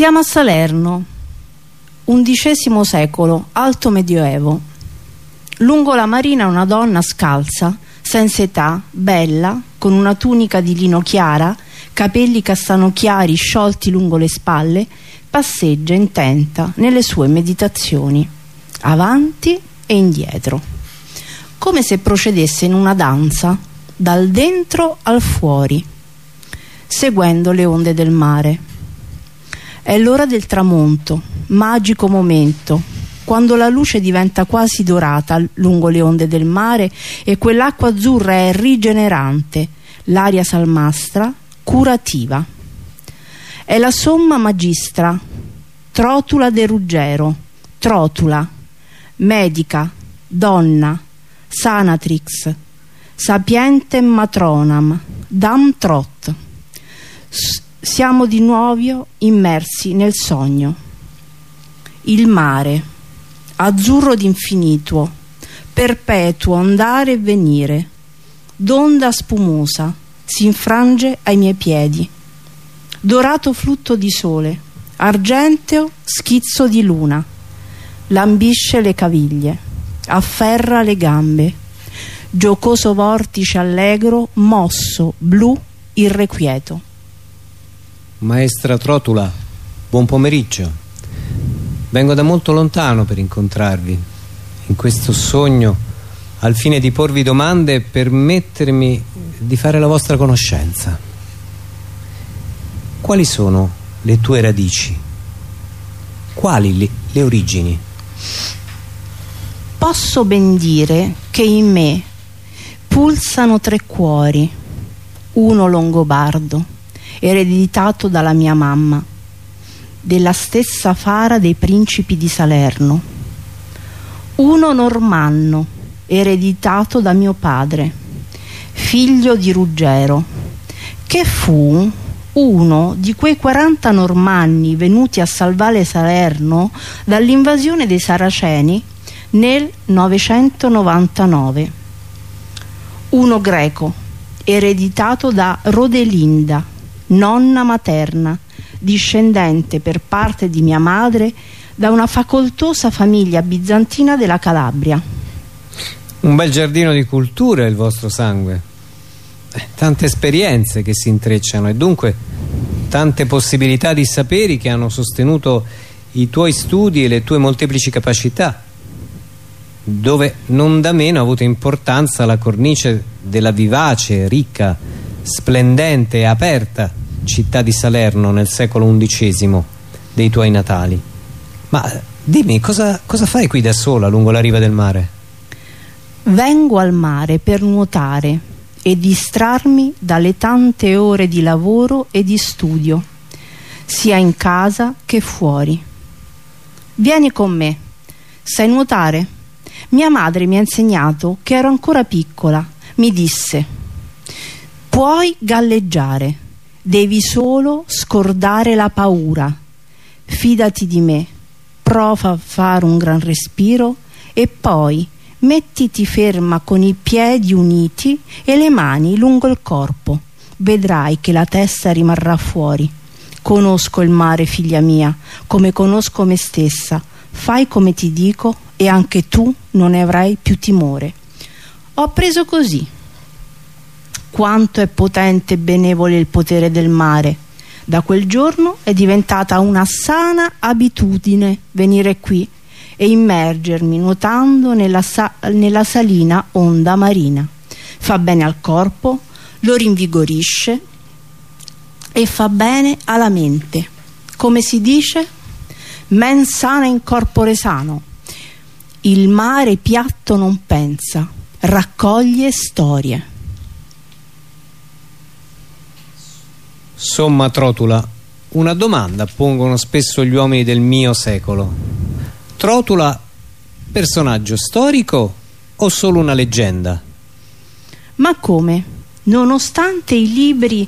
Siamo a Salerno, undicesimo secolo, alto medioevo. Lungo la marina una donna scalza, senza età, bella, con una tunica di lino chiara, capelli castano chiari sciolti lungo le spalle, passeggia intenta nelle sue meditazioni, avanti e indietro, come se procedesse in una danza, dal dentro al fuori, seguendo le onde del mare. È l'ora del tramonto, magico momento, quando la luce diventa quasi dorata lungo le onde del mare e quell'acqua azzurra è rigenerante, l'aria salmastra, curativa. È la somma magistra, trotula de Ruggero, trotula, medica, donna, sanatrix, sapientem matronam, dam trot. S siamo di nuovo immersi nel sogno. Il mare, azzurro d'infinito, perpetuo andare e venire, d'onda spumosa, si infrange ai miei piedi. Dorato flutto di sole, argenteo schizzo di luna, lambisce le caviglie, afferra le gambe, giocoso vortice allegro, mosso, blu, irrequieto. Maestra Trotula, buon pomeriggio. Vengo da molto lontano per incontrarvi, in questo sogno, al fine di porvi domande e permettermi di fare la vostra conoscenza. Quali sono le tue radici? Quali le, le origini? Posso ben dire che in me pulsano tre cuori, uno longobardo, ereditato dalla mia mamma, della stessa fara dei principi di Salerno, uno normanno, ereditato da mio padre, figlio di Ruggero, che fu uno di quei 40 normanni venuti a salvare Salerno dall'invasione dei Saraceni nel 999. Uno greco, ereditato da Rodelinda, nonna materna, discendente per parte di mia madre da una facoltosa famiglia bizantina della Calabria. Un bel giardino di cultura il vostro sangue. Eh, tante esperienze che si intrecciano e dunque tante possibilità di saperi che hanno sostenuto i tuoi studi e le tue molteplici capacità dove non da meno ha avuto importanza la cornice della vivace, ricca, splendente e aperta città di Salerno nel secolo XI dei tuoi natali. Ma dimmi, cosa, cosa fai qui da sola lungo la riva del mare? Vengo al mare per nuotare e distrarmi dalle tante ore di lavoro e di studio, sia in casa che fuori. Vieni con me. Sai nuotare? Mia madre mi ha insegnato che ero ancora piccola. Mi disse, puoi galleggiare Devi solo scordare la paura. Fidati di me. Prova a fare un gran respiro e poi mettiti ferma con i piedi uniti e le mani lungo il corpo. Vedrai che la testa rimarrà fuori. Conosco il mare, figlia mia, come conosco me stessa. Fai come ti dico e anche tu non ne avrai più timore. Ho preso così quanto è potente e benevole il potere del mare. Da quel giorno è diventata una sana abitudine venire qui e immergermi nuotando nella, sa nella salina onda marina. Fa bene al corpo, lo rinvigorisce e fa bene alla mente. Come si dice? Men sana in corpore sano. Il mare piatto non pensa, raccoglie storie. Somma Trotula, una domanda pongono spesso gli uomini del mio secolo. Trotula, personaggio storico o solo una leggenda? Ma come? Nonostante i libri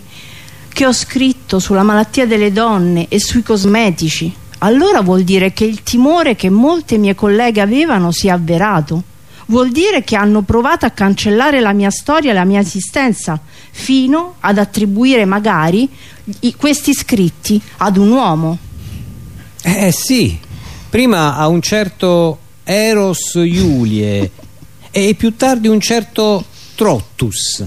che ho scritto sulla malattia delle donne e sui cosmetici, allora vuol dire che il timore che molte mie colleghe avevano si è avverato? Vuol dire che hanno provato a cancellare la mia storia e la mia esistenza fino ad attribuire magari questi scritti ad un uomo. Eh sì, prima a un certo Eros Iulie e più tardi un certo Trottus.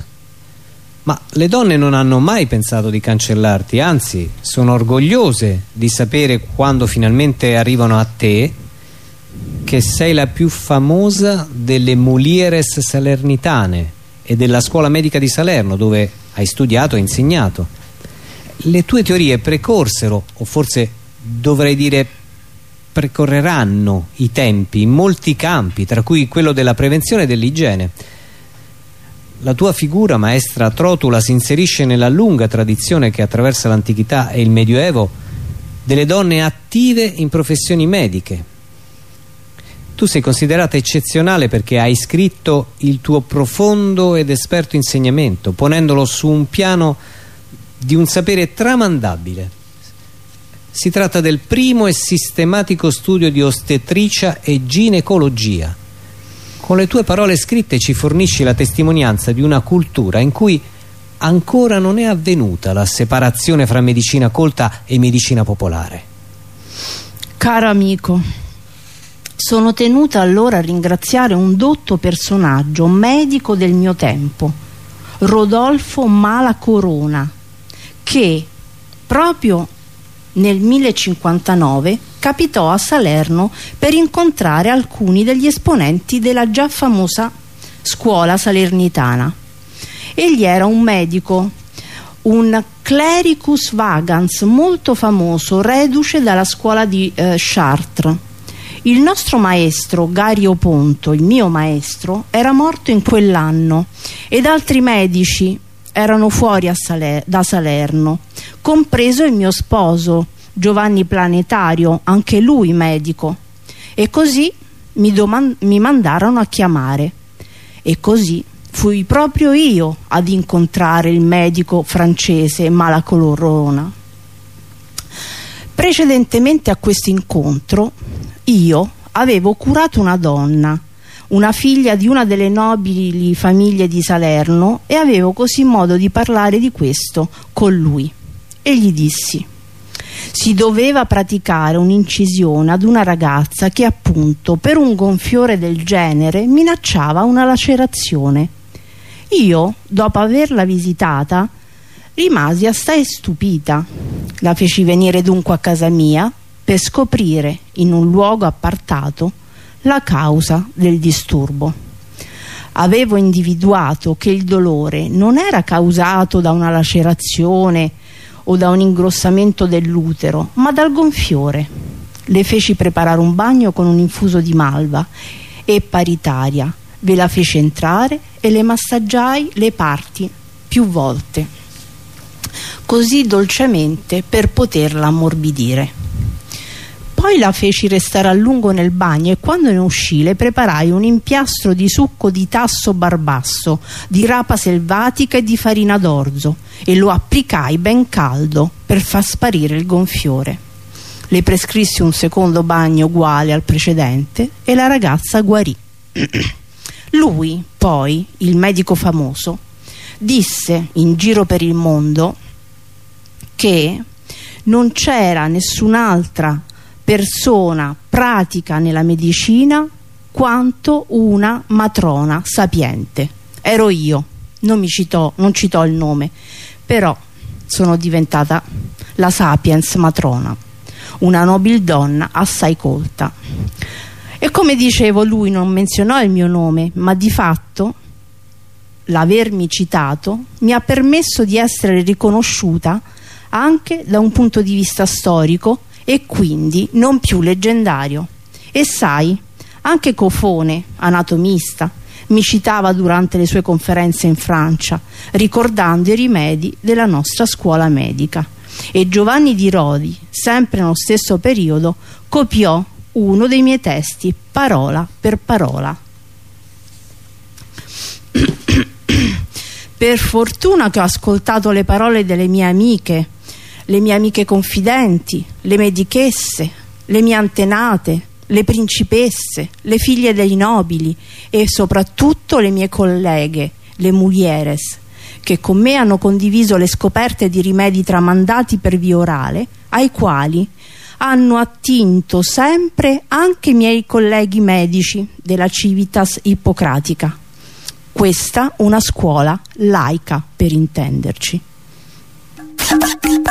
Ma le donne non hanno mai pensato di cancellarti, anzi sono orgogliose di sapere quando finalmente arrivano a te che sei la più famosa delle mulieres salernitane e della scuola medica di Salerno dove hai studiato e insegnato. Le tue teorie precorsero, o forse dovrei dire precorreranno i tempi in molti campi, tra cui quello della prevenzione e dell'igiene. La tua figura, maestra Trotula, si inserisce nella lunga tradizione che attraversa l'antichità e il medioevo delle donne attive in professioni mediche. Tu sei considerata eccezionale perché hai scritto il tuo profondo ed esperto insegnamento, ponendolo su un piano di un sapere tramandabile si tratta del primo e sistematico studio di ostetricia e ginecologia. Con le tue parole scritte ci fornisci la testimonianza di una cultura in cui ancora non è avvenuta la separazione fra medicina colta e medicina popolare. Caro amico, sono tenuta allora a ringraziare un dotto personaggio, medico del mio tempo, Rodolfo Mala Corona, che proprio nel 1059 capitò a Salerno per incontrare alcuni degli esponenti della già famosa scuola salernitana. Egli era un medico, un clericus vagans molto famoso, reduce dalla scuola di eh, Chartres. Il nostro maestro, Gario Ponto, il mio maestro, era morto in quell'anno ed altri medici erano fuori Saler da Salerno, compreso il mio sposo Giovanni Planetario, anche lui medico. E così mi, mi mandarono a chiamare. E così fui proprio io ad incontrare il medico francese Malacolorona. Precedentemente a questo incontro io avevo curato una donna una figlia di una delle nobili famiglie di Salerno e avevo così modo di parlare di questo con lui. E gli dissi si doveva praticare un'incisione ad una ragazza che appunto per un gonfiore del genere minacciava una lacerazione. Io dopo averla visitata rimasi assai stupita. La feci venire dunque a casa mia per scoprire in un luogo appartato la causa del disturbo. Avevo individuato che il dolore non era causato da una lacerazione o da un ingrossamento dell'utero, ma dal gonfiore. Le feci preparare un bagno con un infuso di malva e paritaria. Ve la feci entrare e le massaggiai le parti più volte, così dolcemente per poterla ammorbidire. Poi la feci restare a lungo nel bagno e quando ne uscì le preparai un impiastro di succo di tasso barbasso, di rapa selvatica e di farina d'orzo e lo applicai ben caldo per far sparire il gonfiore. Le prescrissi un secondo bagno uguale al precedente e la ragazza guarì. Lui, poi, il medico famoso, disse in giro per il mondo che non c'era nessun'altra persona pratica nella medicina quanto una matrona sapiente. Ero io, non, mi citò, non citò il nome, però sono diventata la sapiens matrona, una nobile donna assai colta. E come dicevo, lui non menzionò il mio nome, ma di fatto l'avermi citato mi ha permesso di essere riconosciuta anche da un punto di vista storico e quindi non più leggendario. E sai, anche Cofone, anatomista, mi citava durante le sue conferenze in Francia, ricordando i rimedi della nostra scuola medica. E Giovanni di Rodi, sempre nello stesso periodo, copiò uno dei miei testi, parola per parola. per fortuna che ho ascoltato le parole delle mie amiche, le mie amiche confidenti, le medichesse, le mie antenate, le principesse, le figlie dei nobili e soprattutto le mie colleghe, le mulieres, che con me hanno condiviso le scoperte di rimedi tramandati per via orale, ai quali, hanno attinto sempre anche i miei colleghi medici della Civitas Ippocratica. Questa una scuola laica per intenderci.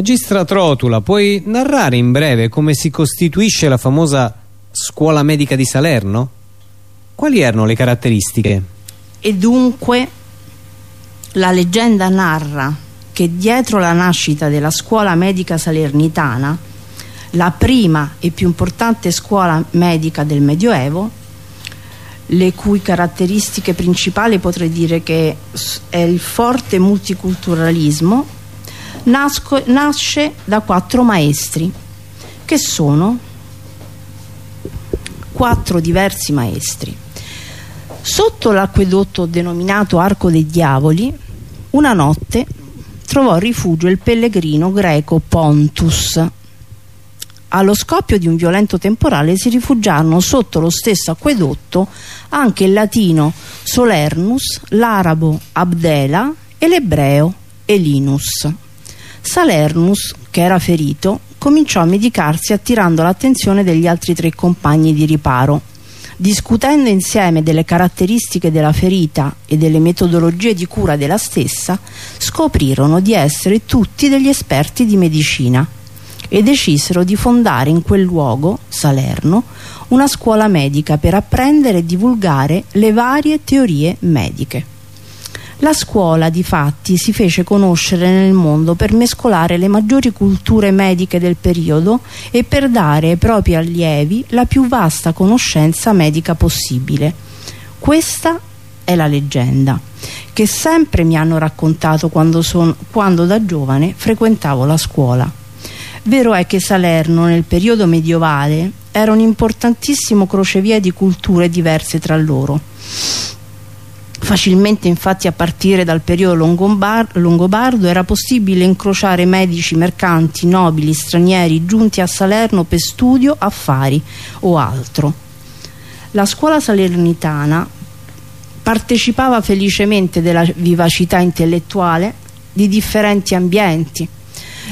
Magistra Trotula, puoi narrare in breve come si costituisce la famosa scuola medica di Salerno? Quali erano le caratteristiche? E dunque la leggenda narra che dietro la nascita della scuola medica salernitana, la prima e più importante scuola medica del Medioevo, le cui caratteristiche principali potrei dire che è il forte multiculturalismo nasco, nasce da quattro maestri che sono quattro diversi maestri. Sotto l'acquedotto denominato Arco dei Diavoli una notte trovò rifugio il pellegrino greco Pontus. Allo scoppio di un violento temporale si rifugiarono sotto lo stesso acquedotto anche il latino Solernus, l'arabo Abdela e l'ebreo Elinus Salernus, che era ferito, cominciò a medicarsi attirando l'attenzione degli altri tre compagni di riparo. Discutendo insieme delle caratteristiche della ferita e delle metodologie di cura della stessa, scoprirono di essere tutti degli esperti di medicina e decisero di fondare in quel luogo, Salerno, una scuola medica per apprendere e divulgare le varie teorie mediche. La scuola, di fatti, si fece conoscere nel mondo per mescolare le maggiori culture mediche del periodo e per dare ai propri allievi la più vasta conoscenza medica possibile. Questa è la leggenda che sempre mi hanno raccontato quando, son, quando da giovane frequentavo la scuola. Vero è che Salerno nel periodo medievale era un importantissimo crocevia di culture diverse tra loro Facilmente infatti a partire dal periodo longobardo era possibile incrociare medici, mercanti, nobili, stranieri giunti a Salerno per studio, affari o altro. La scuola salernitana partecipava felicemente della vivacità intellettuale di differenti ambienti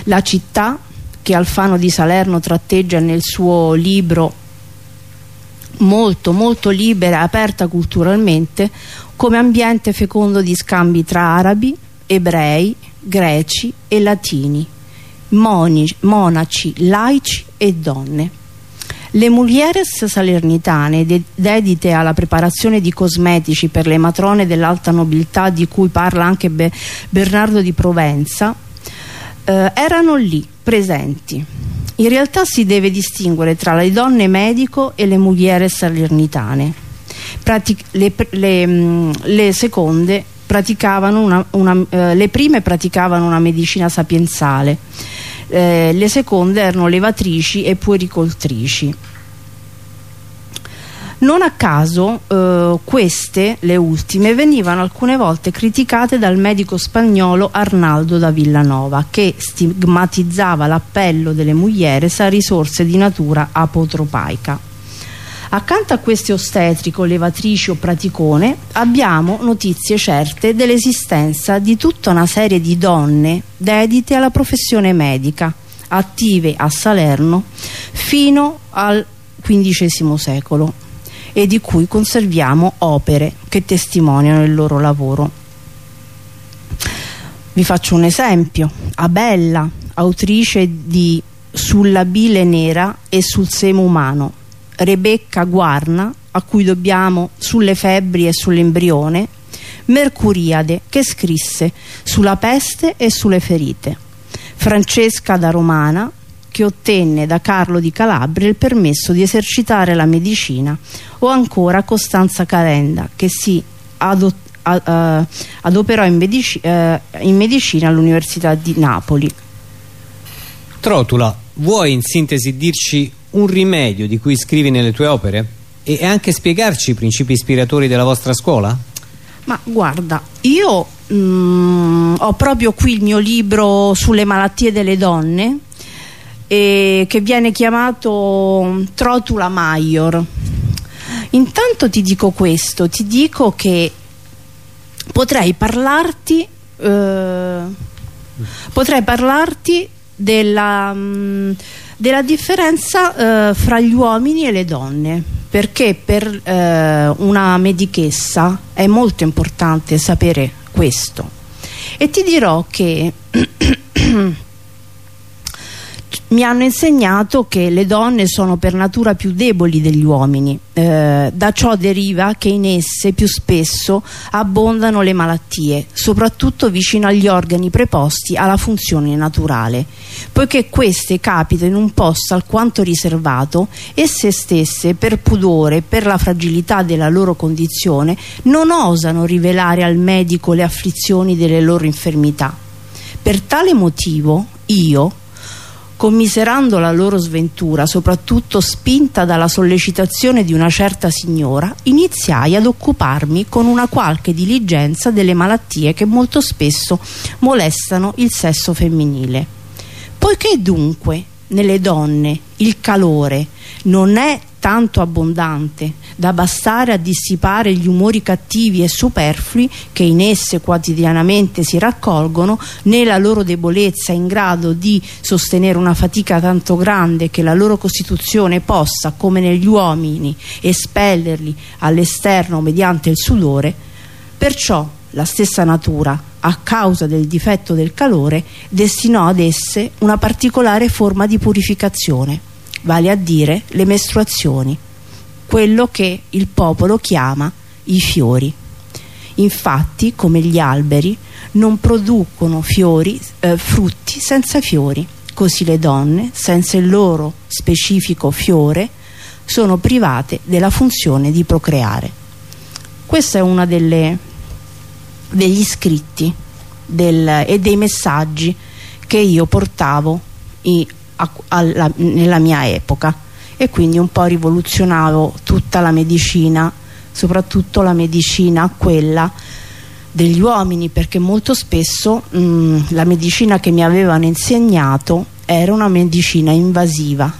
la città che Alfano di Salerno tratteggia nel suo libro molto molto libera e aperta culturalmente come ambiente fecondo di scambi tra arabi, ebrei, greci e latini, moni, monaci, laici e donne. Le mulieres salernitane, dedite alla preparazione di cosmetici per le matrone dell'alta nobiltà di cui parla anche Be Bernardo di Provenza, eh, erano lì, presenti. In realtà si deve distinguere tra le donne medico e le mulieres salernitane. Pratic le, le, mm, le, seconde praticavano una, una, eh, le prime praticavano una medicina sapienzale eh, le seconde erano levatrici e puericoltrici non a caso eh, queste, le ultime, venivano alcune volte criticate dal medico spagnolo Arnaldo da Villanova che stigmatizzava l'appello delle mujeres a risorse di natura apotropaica. Accanto a queste ostetrico, levatrici o praticone abbiamo notizie certe dell'esistenza di tutta una serie di donne dedite alla professione medica, attive a Salerno fino al XV secolo e di cui conserviamo opere che testimoniano il loro lavoro. Vi faccio un esempio. Abella, autrice di Sulla bile nera e sul seme umano, Rebecca Guarna a cui dobbiamo sulle febbri e sull'embrione Mercuriade che scrisse sulla peste e sulle ferite Francesca da Romana che ottenne da Carlo di Calabria il permesso di esercitare la medicina o ancora Costanza Calenda che si uh, adoperò in, medici uh, in medicina all'Università di Napoli Trotula, vuoi in sintesi dirci un rimedio di cui scrivi nelle tue opere? E anche spiegarci i principi ispiratori della vostra scuola? Ma guarda, io mm, ho proprio qui il mio libro sulle malattie delle donne eh, che viene chiamato Trotula Maior. Intanto ti dico questo, ti dico che potrei parlarti eh, potrei parlarti della mm, della differenza eh, fra gli uomini e le donne perché per eh, una medichessa è molto importante sapere questo e ti dirò che mi hanno insegnato che le donne sono per natura più deboli degli uomini. Eh, da ciò deriva che in esse più spesso abbondano le malattie soprattutto vicino agli organi preposti alla funzione naturale. Poiché queste capitano in un posto alquanto riservato esse stesse per pudore per la fragilità della loro condizione non osano rivelare al medico le afflizioni delle loro infermità. Per tale motivo io commiserando la loro sventura, soprattutto spinta dalla sollecitazione di una certa signora, iniziai ad occuparmi con una qualche diligenza delle malattie che molto spesso molestano il sesso femminile. Poiché dunque nelle donne il calore non è tanto abbondante da bastare a dissipare gli umori cattivi e superflui che in esse quotidianamente si raccolgono né la loro debolezza in grado di sostenere una fatica tanto grande che la loro costituzione possa come negli uomini espellerli all'esterno mediante il sudore. Perciò la stessa natura a causa del difetto del calore destinò ad esse una particolare forma di purificazione vale a dire le mestruazioni, quello che il popolo chiama i fiori. Infatti, come gli alberi, non producono fiori, eh, frutti senza fiori, così le donne, senza il loro specifico fiore, sono private della funzione di procreare. Questo è uno degli scritti del, e dei messaggi che io portavo i, alla, nella mia epoca e quindi un po' rivoluzionavo tutta la medicina soprattutto la medicina quella degli uomini perché molto spesso mh, la medicina che mi avevano insegnato era una medicina invasiva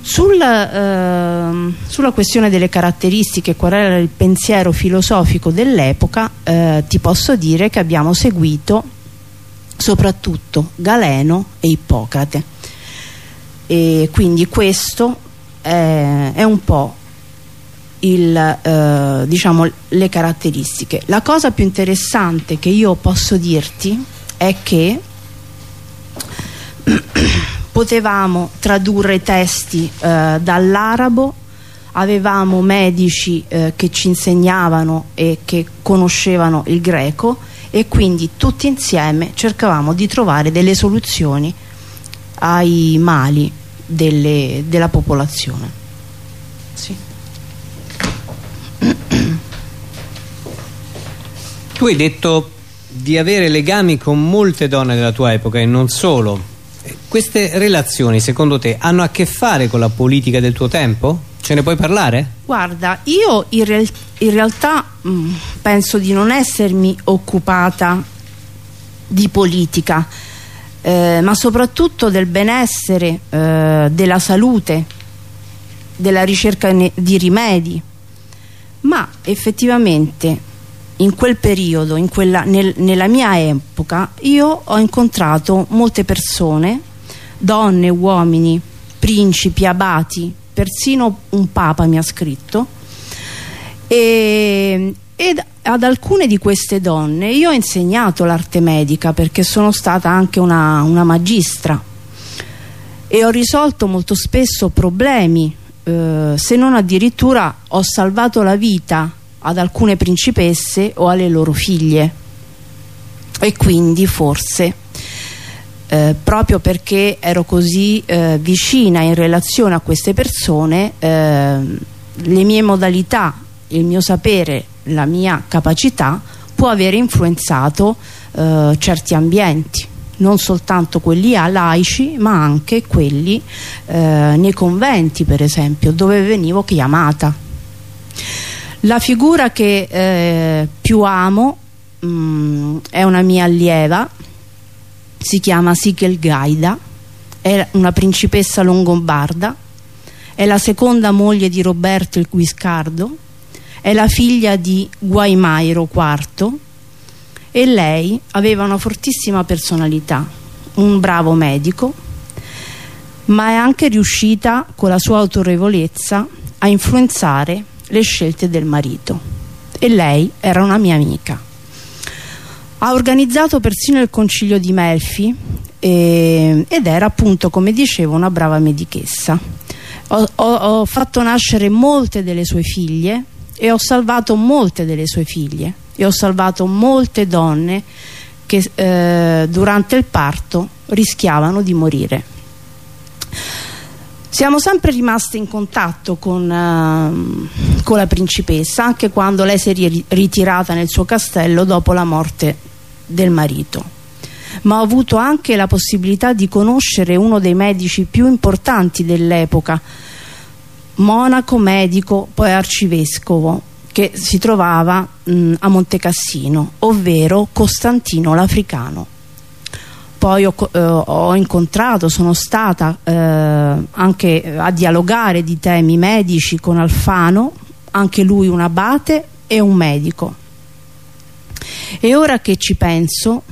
Sul, eh, sulla questione delle caratteristiche, qual era il pensiero filosofico dell'epoca, eh, ti posso dire che abbiamo seguito soprattutto Galeno e Ippocrate. E quindi questo è, è un po' il, eh, diciamo, le caratteristiche. La cosa più interessante che io posso dirti è che potevamo tradurre testi eh, dall'arabo avevamo medici eh, che ci insegnavano e che conoscevano il greco e quindi tutti insieme cercavamo di trovare delle soluzioni ai mali delle, della popolazione. Sì. Tu hai detto di avere legami con molte donne della tua epoca e non solo queste relazioni, secondo te, hanno a che fare con la politica del tuo tempo? Ce ne puoi parlare? Guarda, io in, real in realtà mh, mm, penso di non essermi occupata di politica, eh, ma soprattutto del benessere, eh, della salute, della ricerca di rimedi. Ma effettivamente in quel periodo, in quella, nel, nella mia epoca, io ho incontrato molte persone, donne, uomini, principi, abati, persino un papa mi ha scritto, e, ed ad alcune di queste donne io ho insegnato l'arte medica perché sono stata anche una, una magistra. E ho risolto molto spesso problemi, eh, se non addirittura ho salvato la vita ad alcune principesse o alle loro figlie. E quindi forse eh, proprio perché ero così eh, vicina in relazione a queste persone eh, le mie modalità, il mio sapere, la mia capacità può aver influenzato eh, certi ambienti non soltanto quelli a laici ma anche quelli eh, nei conventi per esempio dove venivo chiamata. La figura che eh, più amo mh, mm, è una mia allieva, si chiama Sigel Gaida, è una principessa longobarda, è la seconda moglie di Roberto il Guiscardo, è la figlia di Guaimairo IV e lei aveva una fortissima personalità, un bravo medico, ma è anche riuscita con la sua autorevolezza a influenzare le scelte del marito. E lei era una mia amica. Ha organizzato persino il concilio di Melfi eh, ed era appunto come dicevo una brava medichessa. Ho, ho, ho fatto nascere molte delle sue figlie e ho salvato molte delle sue figlie. E ho salvato molte donne che eh, durante il parto rischiavano di morire. Siamo sempre rimasti in contatto con, uh, con, la principessa anche quando lei si è ritirata nel suo castello dopo la morte del marito. Ma ho avuto anche la possibilità di conoscere uno dei medici più importanti dell'epoca monaco, medico, poi arcivescovo che si trovava mh, a Montecassino ovvero Costantino l'Africano poi ho, eh, ho, incontrato, sono stata eh, anche a dialogare di temi medici con Alfano, anche lui un abate e un medico. E ora che ci penso,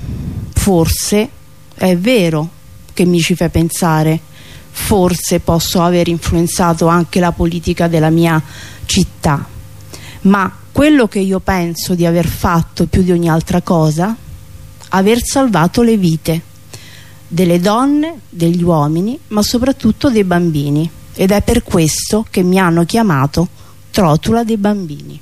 forse è vero che mi ci fa pensare, forse posso aver influenzato anche la politica della mia città, ma quello che io penso di aver fatto più di ogni altra cosa, aver salvato le vite delle donne, degli uomini, ma soprattutto dei bambini. Ed è per questo che mi hanno chiamato Trotula dei bambini.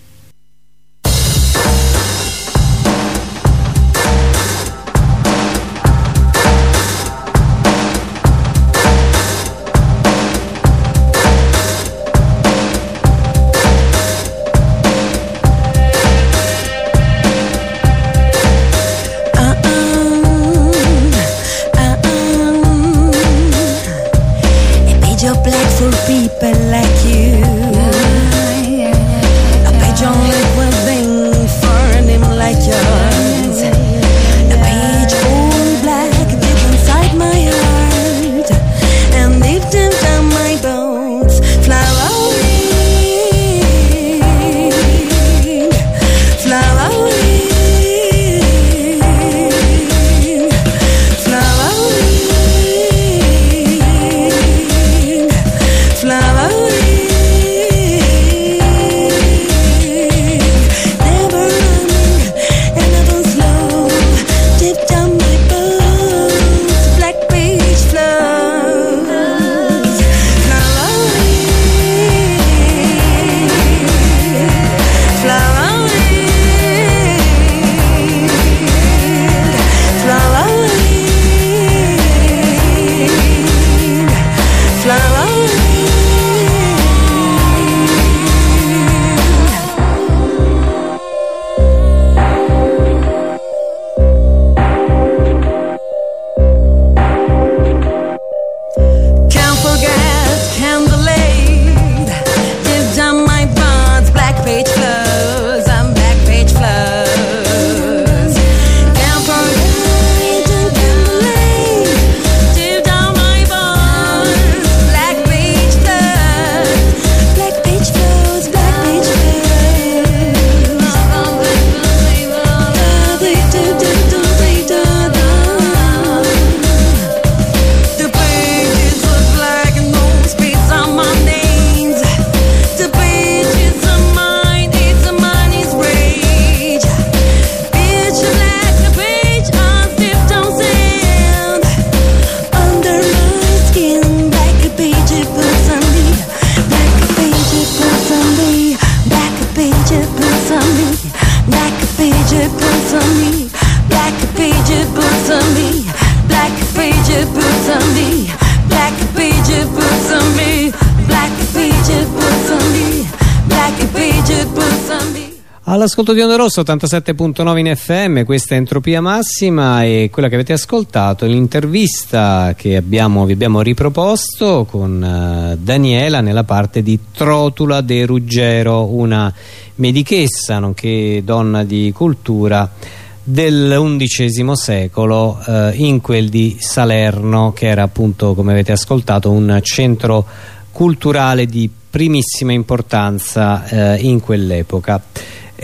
Pigeon Bootsami, black Pigeon Bootsami, black Pigeon Bootsami, black Pigeon Bootsami, black Pigeon Bootsami, black Pigeon Bootsami, black Pigeon Bootsami. All'ascolto di Onda Rosso 87.9 in FM, questa è Entropia Massima e quella che avete ascoltato è l'intervista che abbiamo, vi abbiamo riproposto con uh, Daniela nella parte di Trotula de Ruggero, una medichessa nonché donna di cultura dell'undicesimo secolo uh, in quel di Salerno che era appunto come avete ascoltato un centro culturale di primissima importanza uh, in quell'epoca.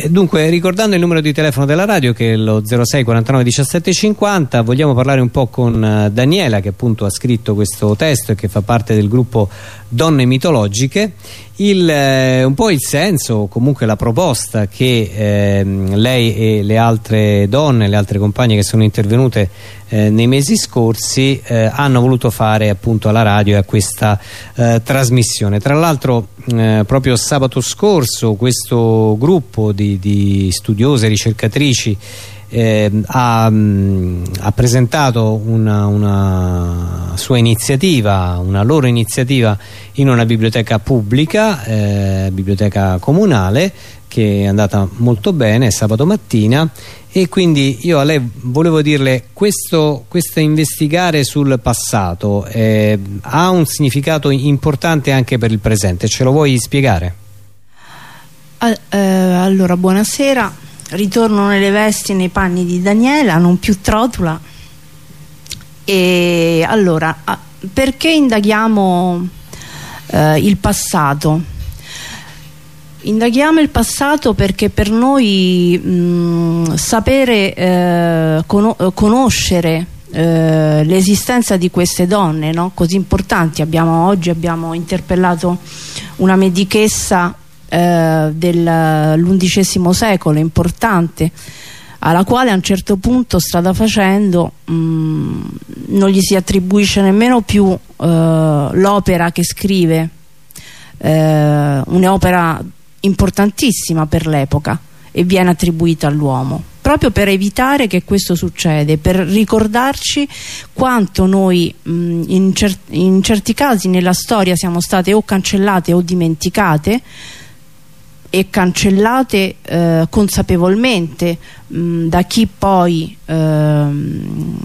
Dunque, ricordando il numero di telefono della radio che è lo 06 49 17 50, vogliamo parlare un po' con eh, Daniela che appunto ha scritto questo testo e che fa parte del gruppo Donne Mitologiche il, eh, un po' il senso, comunque la proposta che eh, lei e le altre donne, le altre compagne che sono intervenute eh, nei mesi scorsi eh, hanno voluto fare appunto alla radio e a questa eh, trasmissione. Tra l'altro eh, proprio sabato scorso questo gruppo di, di studiose, ricercatrici eh, ha, mh, ha, presentato una, una, sua iniziativa, una loro iniziativa in una biblioteca pubblica, eh, biblioteca comunale che è andata molto bene sabato mattina. E quindi io a lei volevo dirle questo, questo investigare sul passato eh, ha un significato importante anche per il presente, ce lo vuoi spiegare? Eh, allora buonasera ritorno nelle vesti nei panni di Daniela non più trotula e allora perché indaghiamo eh, il passato indaghiamo il passato perché per noi mh, sapere eh, con conoscere eh, l'esistenza di queste donne no? così importanti abbiamo, oggi abbiamo interpellato una medichessa eh, dell'undicesimo secolo importante alla quale a un certo punto strada facendo mh, mm, non gli si attribuisce nemmeno più eh, l'opera che scrive eh, un'opera importantissima per l'epoca e viene attribuita all'uomo proprio per evitare che questo succede per ricordarci quanto noi mh, mm, in, cer in certi casi nella storia siamo state o cancellate o dimenticate e cancellate eh, consapevolmente mh, da chi poi ehm,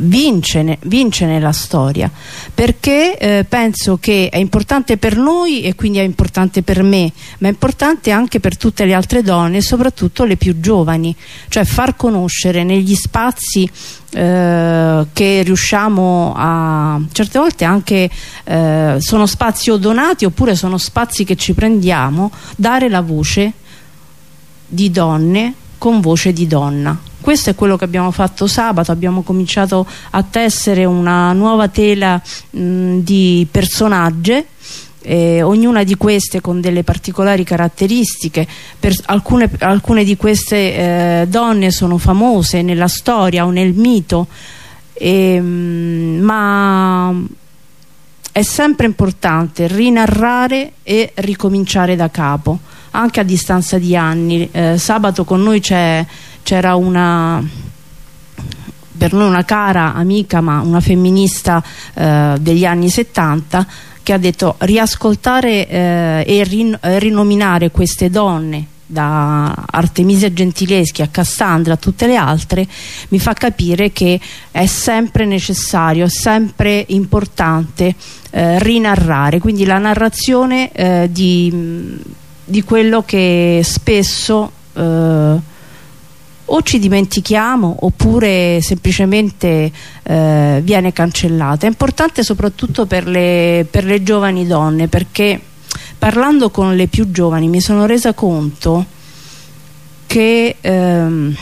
vince, vince, nella storia perché eh, penso che è importante per noi e quindi è importante per me ma è importante anche per tutte le altre donne soprattutto le più giovani cioè far conoscere negli spazi eh, che riusciamo a certe volte anche eh, sono spazi o donati oppure sono spazi che ci prendiamo dare la voce di donne con voce di donna questo è quello che abbiamo fatto sabato. Abbiamo cominciato a tessere una nuova tela mh, di personaggi eh, ognuna di queste con delle particolari caratteristiche. Alcune, alcune, di queste eh, donne sono famose nella storia o nel mito eh, ma è sempre importante rinarrare e ricominciare da capo anche a distanza di anni. Eh, sabato con noi c'era una per noi una cara amica ma una femminista eh, degli anni 70 che ha detto riascoltare eh, e rin rinominare queste donne da Artemisia Gentileschi a Cassandra a tutte le altre mi fa capire che è sempre necessario, sempre importante eh, rinarrare quindi la narrazione eh, di, di, quello che spesso eh, o ci dimentichiamo oppure semplicemente eh, viene cancellata. È importante soprattutto per le, per le giovani donne perché parlando con le più giovani mi sono resa conto che ehm,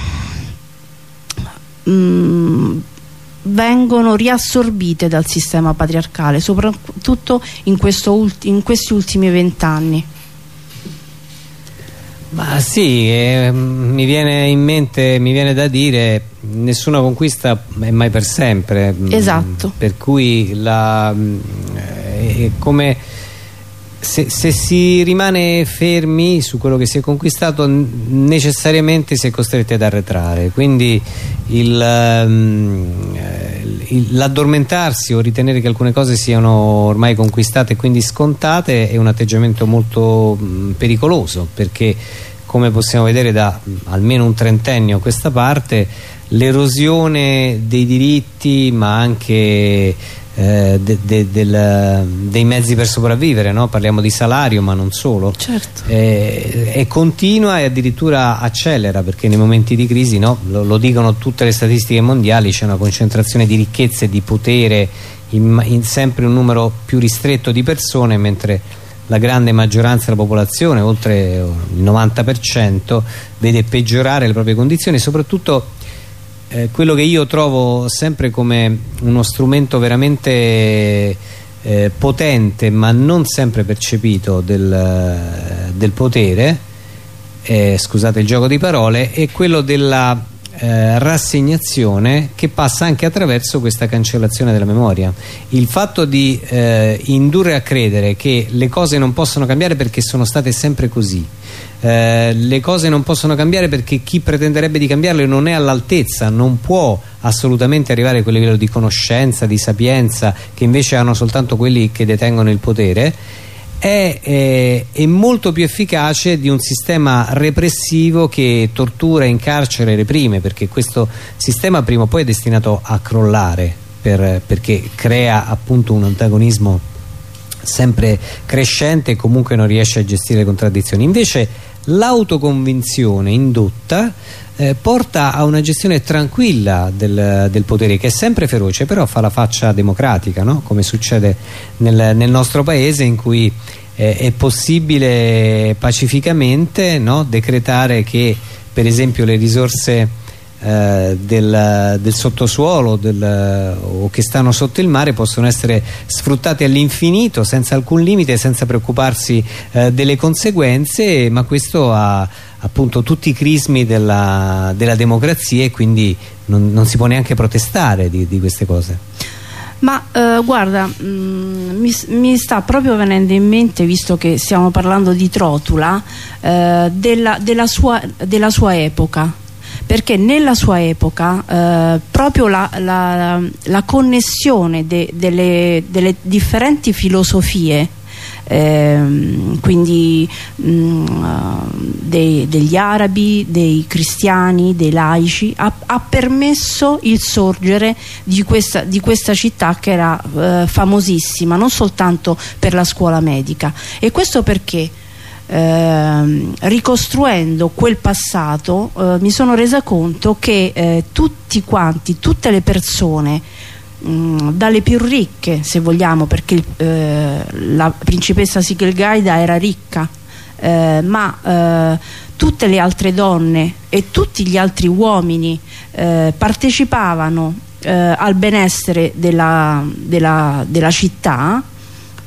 mh, mm, vengono riassorbite dal sistema patriarcale soprattutto in, in questi ultimi vent'anni ma sì, eh, mi viene in mente, mi viene da dire nessuna conquista è mai per sempre. Mm, esatto. per cui la, mm, è come se, se, si rimane fermi su quello che si è conquistato necessariamente si è costretti ad arretrare. Quindi mm, eh, l'addormentarsi o ritenere che alcune cose siano ormai conquistate e quindi scontate è un atteggiamento molto pericoloso perché come possiamo vedere da almeno un trentennio a questa parte l'erosione dei diritti ma anche eh, de, de, del, dei mezzi per sopravvivere no? parliamo di salario ma non solo certo. eh, è continua e addirittura accelera perché nei momenti di crisi no? lo, lo, dicono tutte le statistiche mondiali c'è una concentrazione di ricchezze e di potere in, in sempre un numero più ristretto di persone mentre la grande maggioranza della popolazione oltre il 90% vede peggiorare le proprie condizioni soprattutto eh, quello che io trovo sempre come uno strumento veramente eh, potente ma non sempre percepito del, del potere eh, scusate il gioco di parole è quello della eh, rassegnazione che passa anche attraverso questa cancellazione della memoria. Il fatto di eh, indurre a credere che le cose non possono cambiare perché sono state sempre così eh, le cose non possono cambiare perché chi pretenderebbe di cambiarle non è all'altezza, non può assolutamente arrivare a quel livello di conoscenza, di sapienza che invece hanno soltanto quelli che detengono il potere è, è, è, molto più efficace di un sistema repressivo che tortura, incarcera e reprime perché questo sistema prima o poi è destinato a crollare per, perché crea appunto un antagonismo sempre crescente e comunque non riesce a gestire le contraddizioni. Invece l'autoconvinzione indotta eh, porta a una gestione tranquilla del, del, potere che è sempre feroce però fa la faccia democratica no? come succede nel, nel, nostro paese in cui eh, è possibile pacificamente no? decretare che per esempio le risorse eh, del, del, sottosuolo del, o che stanno sotto il mare possono essere sfruttate all'infinito senza alcun limite, senza preoccuparsi eh, delle conseguenze ma questo ha appunto tutti i crismi della, della democrazia e quindi non, non, si può neanche protestare di, di queste cose. Ma eh, guarda, mh, mm, mi, mi, sta proprio venendo in mente, visto che stiamo parlando di Trotula, eh, della, della, sua, della sua epoca perché nella sua epoca eh, proprio la, la, la connessione de, delle, delle differenti filosofie eh, quindi mh, mm, dei, degli arabi, dei cristiani, dei laici, ha, ha permesso il sorgere di questa, di questa città che era eh, famosissima non soltanto per la scuola medica e questo perché? Eh, ricostruendo quel passato eh, mi sono resa conto che eh, tutti quanti, tutte le persone dalle più ricche se vogliamo perché eh, la principessa Sigelgaida era ricca eh, ma eh, tutte le altre donne e tutti gli altri uomini partecipavano al benessere della, della, della città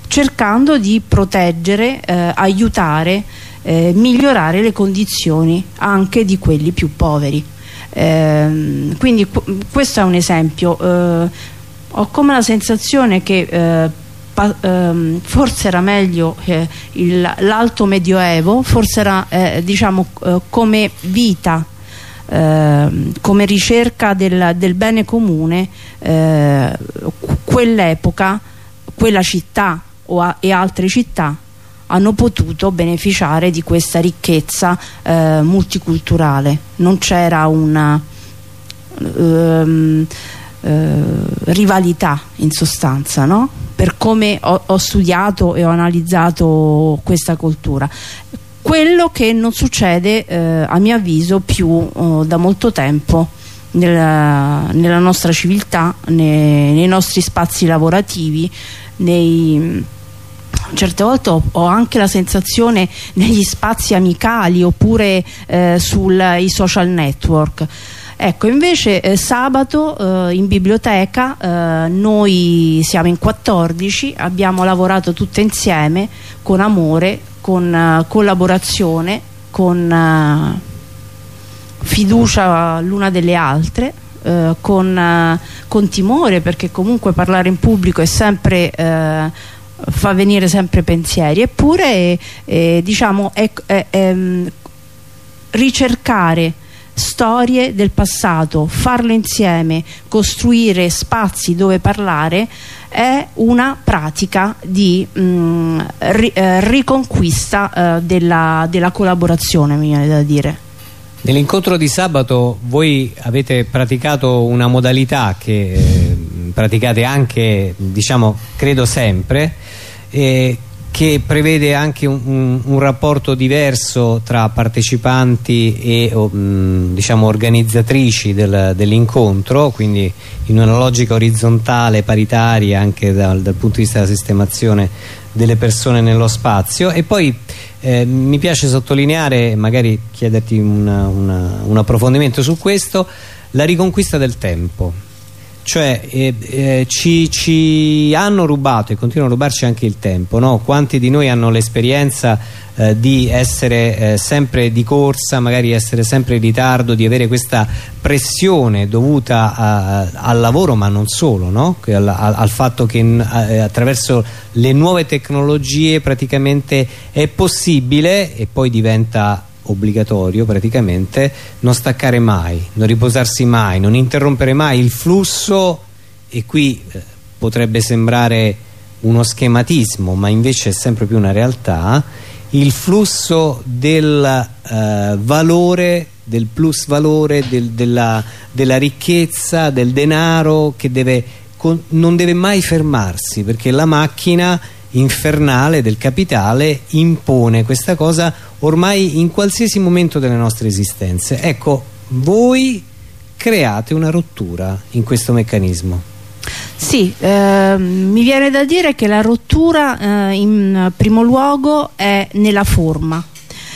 cercando di proteggere, eh, aiutare, eh, migliorare le condizioni anche di quelli più poveri. Eh, quindi questo è un esempio. Eh, ho come la sensazione che eh, ehm, forse era meglio eh, l'alto medioevo, forse era diciamo come vita Uh, come ricerca del, del bene comune uh, quell'epoca, quella città a, e altre città hanno potuto beneficiare di questa ricchezza eh, multiculturale non c'era una ehm, eh, rivalità in sostanza no? per come ho, ho, studiato e ho analizzato questa cultura quello che non succede eh, a mio avviso più oh, da molto tempo nella, nella nostra civiltà nei, nei nostri spazi lavorativi nei certe volte ho, anche la sensazione negli spazi amicali oppure eh, sui social network. Ecco invece eh, sabato eh, in biblioteca eh, noi siamo in 14 abbiamo lavorato tutte insieme con amore con eh, collaborazione con eh, fiducia l'una delle altre con, con, timore perché comunque parlare in pubblico è sempre fa venire sempre pensieri eppure eh, diciamo è, è, è, mm, ricercare storie del passato farle insieme costruire spazi dove parlare è una pratica di mh, mm, ri, eh, riconquista eh, della, della collaborazione mi viene da dire. Nell'incontro di sabato voi avete praticato una modalità che eh, praticate anche, diciamo, credo sempre, eh, che prevede anche un, un, rapporto diverso tra partecipanti e um, diciamo, organizzatrici del, dell'incontro, quindi in una logica orizzontale, paritaria anche dal, dal punto di vista della sistemazione delle persone nello spazio e poi eh, mi piace sottolineare, magari chiederti una, una, un approfondimento su questo, la riconquista del tempo. Cioè eh, eh, ci, ci, hanno rubato e continuano a rubarci anche il tempo, no? quanti di noi hanno l'esperienza eh, di essere eh, sempre di corsa, magari essere sempre in ritardo, di avere questa pressione dovuta a, al lavoro ma non solo, no? al, al, fatto che a, attraverso le nuove tecnologie praticamente è possibile e poi diventa obbligatorio praticamente non staccare mai, non riposarsi mai, non interrompere mai il flusso e qui eh, potrebbe sembrare uno schematismo ma invece è sempre più una realtà il flusso del eh, valore del plus valore del, della, della, ricchezza del denaro che deve, con, non deve mai fermarsi perché la macchina infernale del capitale impone questa cosa ormai in qualsiasi momento delle nostre esistenze. Ecco voi create una rottura in questo meccanismo. Sì, eh, mi viene da dire che la rottura eh, in primo luogo è nella forma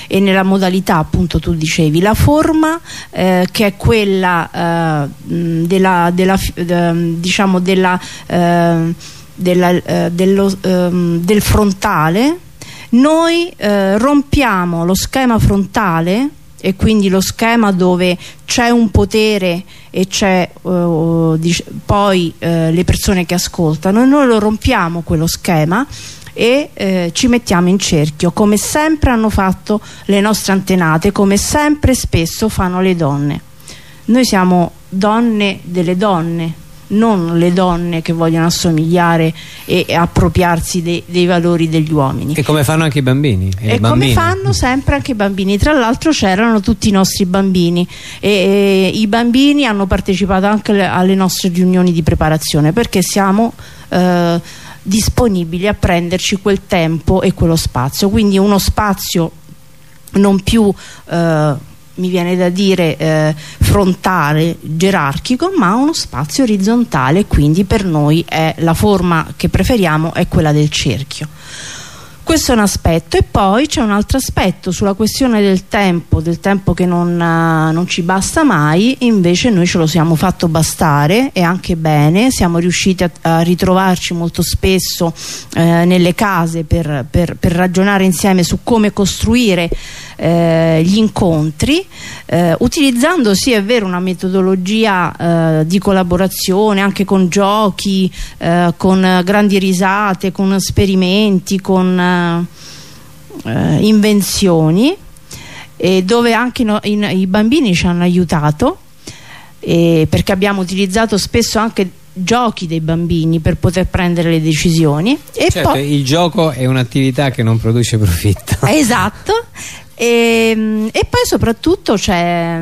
e nella modalità appunto tu dicevi. La forma eh, che è quella eh, della, della diciamo della, eh, della eh, dello, ehm, del frontale noi rompiamo lo schema frontale e quindi lo schema dove c'è un potere e c'è uh, poi uh, le persone che ascoltano noi lo rompiamo quello schema e eh, ci mettiamo in cerchio come sempre hanno fatto le nostre antenate come sempre spesso fanno le donne. Noi siamo donne delle donne non le donne che vogliono assomigliare e, e appropriarsi de, dei valori degli uomini. E come fanno anche i bambini. E, e come fanno sempre anche i bambini. Tra l'altro c'erano tutti i nostri bambini e, e, i bambini hanno partecipato anche alle, alle nostre riunioni di preparazione perché siamo... Eh, disponibili a prenderci quel tempo e quello spazio quindi uno spazio non più eh, mi viene da dire eh, frontale, gerarchico, ma uno spazio orizzontale, quindi per noi è, la forma che preferiamo è quella del cerchio. Questo è un aspetto. E poi c'è un altro aspetto sulla questione del tempo del tempo che non, uh, non, ci basta mai invece noi ce lo siamo fatto bastare e anche bene siamo riusciti a, a ritrovarci molto spesso eh, nelle case per, per, per, ragionare insieme su come costruire eh, gli incontri eh, utilizzando sì è vero una metodologia eh, di collaborazione anche con giochi eh, con grandi risate con sperimenti con eh, invenzioni e dove anche no, in, i bambini ci hanno aiutato perché abbiamo utilizzato spesso anche giochi dei bambini per poter prendere le decisioni e certo, poi, il gioco è un'attività che non produce profitto. Esatto e, ehm, e, poi soprattutto cioè,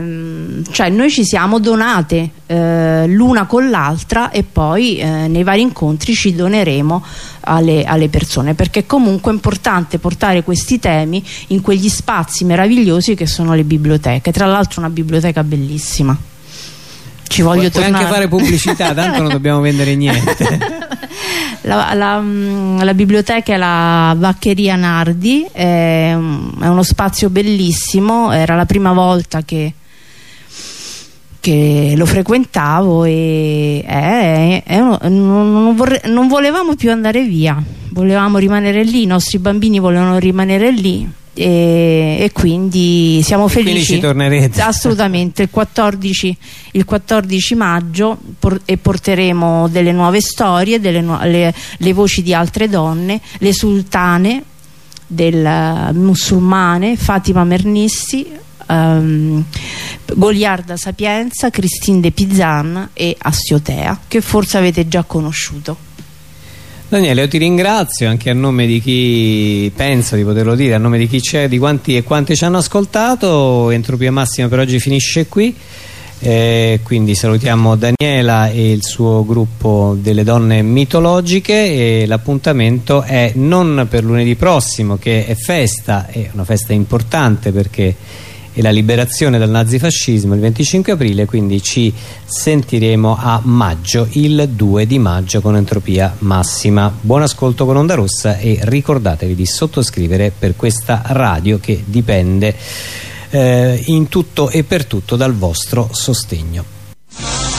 noi ci siamo donate eh, l'una con l'altra e poi eh, nei vari incontri ci doneremo alle, alle, persone perché comunque è importante portare questi temi in quegli spazi meravigliosi che sono le biblioteche. Tra l'altro una biblioteca bellissima ci voglio Puoi tornare. anche fare pubblicità, tanto non dobbiamo vendere niente. La, la, mm, la, biblioteca è la Vaccheria Nardi, è, è, uno spazio bellissimo, era la prima volta che, che lo frequentavo e è, è uno, non, non, vorre, non volevamo più andare via, volevamo rimanere lì, i nostri bambini volevano rimanere lì e, e, quindi siamo felici quindi ci tornerete. Assolutamente. Il 14, il 14 maggio por e porteremo delle nuove storie delle nu le, le, voci di altre donne le sultane del musulmane Fatima Mernissi um, Goliarda Sapienza Christine De Pizan e Assiotea che forse avete già conosciuto Daniele, io ti ringrazio anche a nome di chi penso di poterlo dire, a nome di chi c'è, di quanti e quanti ci hanno ascoltato. Entropia Massima per oggi finisce qui. Eh, quindi salutiamo Daniela e il suo gruppo delle donne mitologiche e l'appuntamento è non per lunedì prossimo che è festa, è una festa importante perché e la liberazione dal nazifascismo il 25 aprile quindi ci sentiremo a maggio il 2 di maggio con entropia massima. Buon ascolto con Onda Rossa e ricordatevi di sottoscrivere per questa radio che dipende eh, in tutto e per tutto dal vostro sostegno